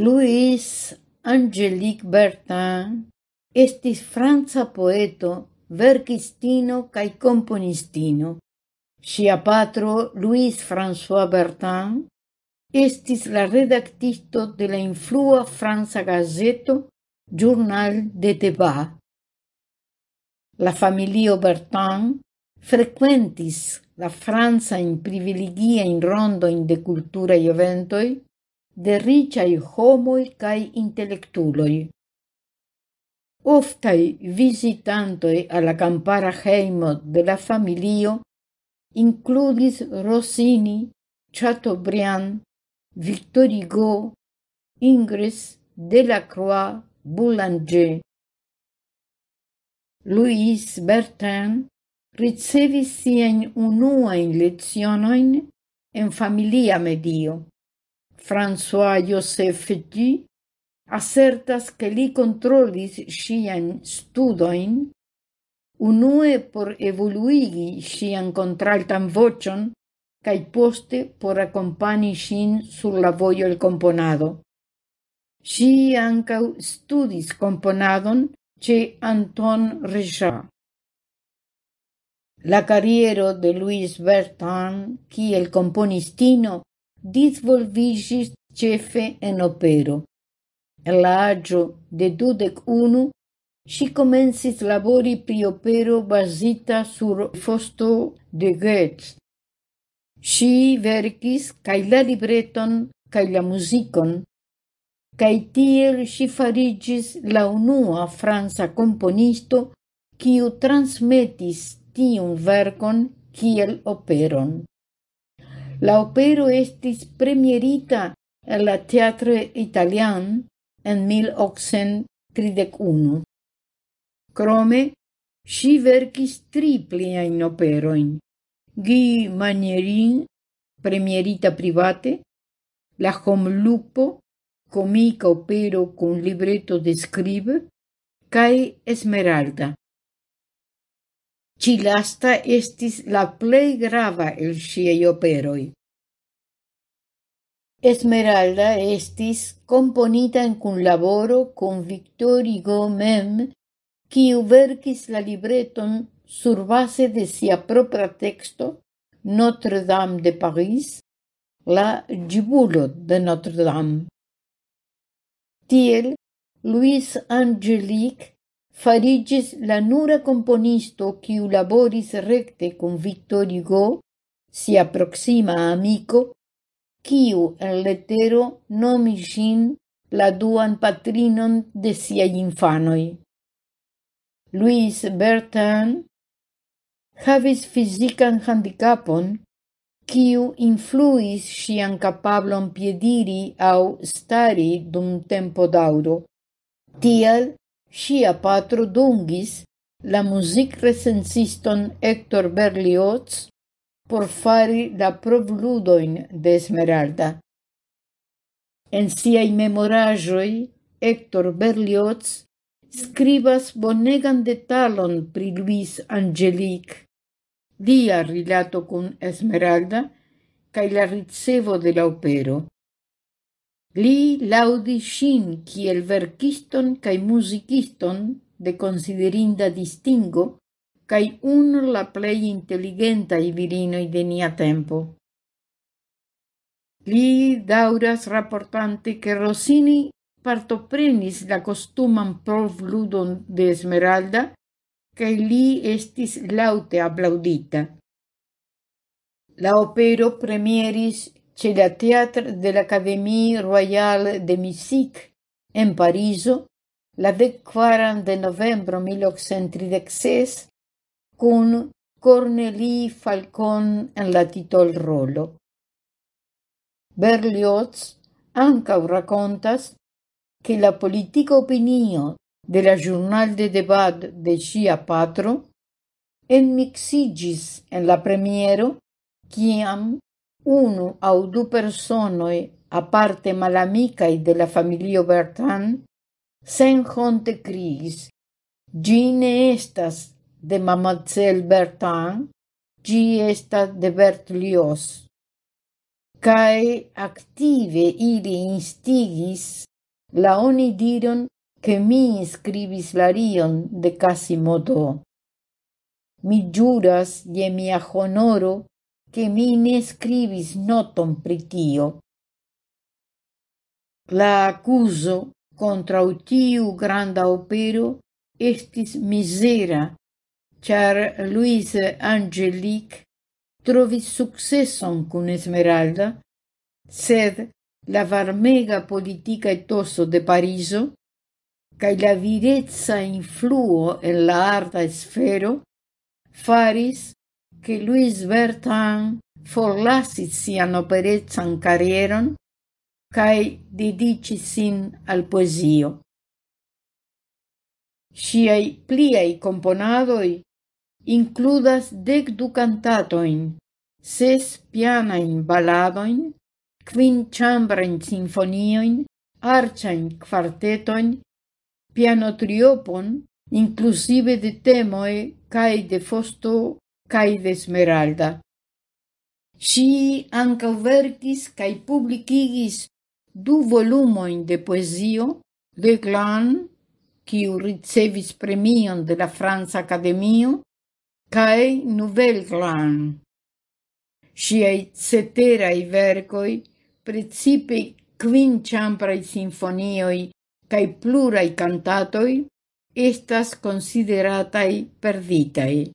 Louis Angelique Bertin estis franca poeto, verkistino kaj komponistino. Ŝia patro, Louis François Bertin, estis la redaktisto de la influa franca gazeto Journal de Debat. La familio Bertin frequentis la franca in privilegia in rondo in de cultura eventoi de ricai homoi cae intellectuloi. Oftai visitantoi alla campara heimo de la familio includis Rossini, Chateaubriand, Victor Hugo, Ingres, Delacroix, Boulanger. Louis Bertin ricevis sian unuain lezionoin en familia medio. François-Joseph G. acertas che li controlis sian studojn, unue por evoluigi sian contraltan voĉon kaj poste por akompani ŝin sur la el komponado. Ŝi ankaŭ studis komponadon ĉe Anton Richard. La kariero de Louis Bertrand kiel komponistino disvolvigis cefe en opero. En la de dudec unu si comensis labori pri opero basita sur fosto de Goethe. Si verkis cae la libreton cae la musicon, cae tiel si farigis la unua franza componisto quiu transmetis tiun verkon kiel operon. La opero estis premierita en la Teatro Italian en 1831. Crome, si verkis tri pliajn operoin. Guy Manierin, premierita private, La Homlupo, comica opero con libretto de scribe, cae Esmeralda, Ci lasta estis la plei grava el siei operoi. Esmeralda estis componita en kunlaboro con Victor Hugo mem, quiu verkis la libreton sur base de sia propra texto Notre-Dame de Paris, la gibulo de Notre-Dame. Tiel, Louis Angelique farigis la nura componisto quiu laboris recte con Victor Hugo, sia proxima amico, quiu en letero nomis ĝin la duan patrinon de siaj infanoi. Louis Bertrand havis fisican handicapon, quiu influis sian capablon piediri au stari dum tempo dauro. Tial Sia patro dungis la music recensiston Hector Berlioz por fari la provludoin de Esmeralda. En siai memorajoi, Hector Berlioz scribas bonegan detalon pri Luis Angelique, lia rilato con Esmeralda cae la ricevo de la opero. Li laudi shin kiel verkiston kai musiciston de considerinda distingo kai un la plej i virinoj de nia tempo. Li dauras raportante che Rossini partoprenis la costuman provludon de Esmeralda che li estis laute applaudita. La opero premieris chez la théâtre de l'Académie royale de musique en Parizo la 24 de novembro 1836, con Cornelie Falcon en la titol rolo. Berlioz ancau racontas che la politica opinio de la journal de debat de sia patro enmixigis en la premiero quiam unu au du personoi aparte malamikaj de la familio Bertrand senhonte kriis. Ĝi ne estas de Mademoiselle Bertrand, gi estas de Bertlios Kaj active ili instigis la oni diron che mi scribis larion de Quasimodo. Mi giuras je mia honoro che mi ne scrivis noton pritio. La accuso contra utiu granda opero estis misera, char Luis Angelique trovis successon cun Esmeralda, sed la varmega politica etoso de Pariso cae la virezza influo en la arta sfero faris che Louis Bertrand forlasis sian operezzan carieron cae didici sin al poesio. Sciai pliai componadoi includas dec du cantatoin, ses pianain baladoin, quin chambrain sinfonioin, arcain quartetoin, pianotriopon, inclusive de temoe cae de fosto cae de Smeralda. Si anca verkis cae publicigis du volumoin de poesio de Glan, quiu ricevis premion de la Franza Academio, cae Nouvel Glan. Siei ceterai vercoi, precipe quin ciamprai sinfonioi cae plurai cantatoi, estas consideratai perditai.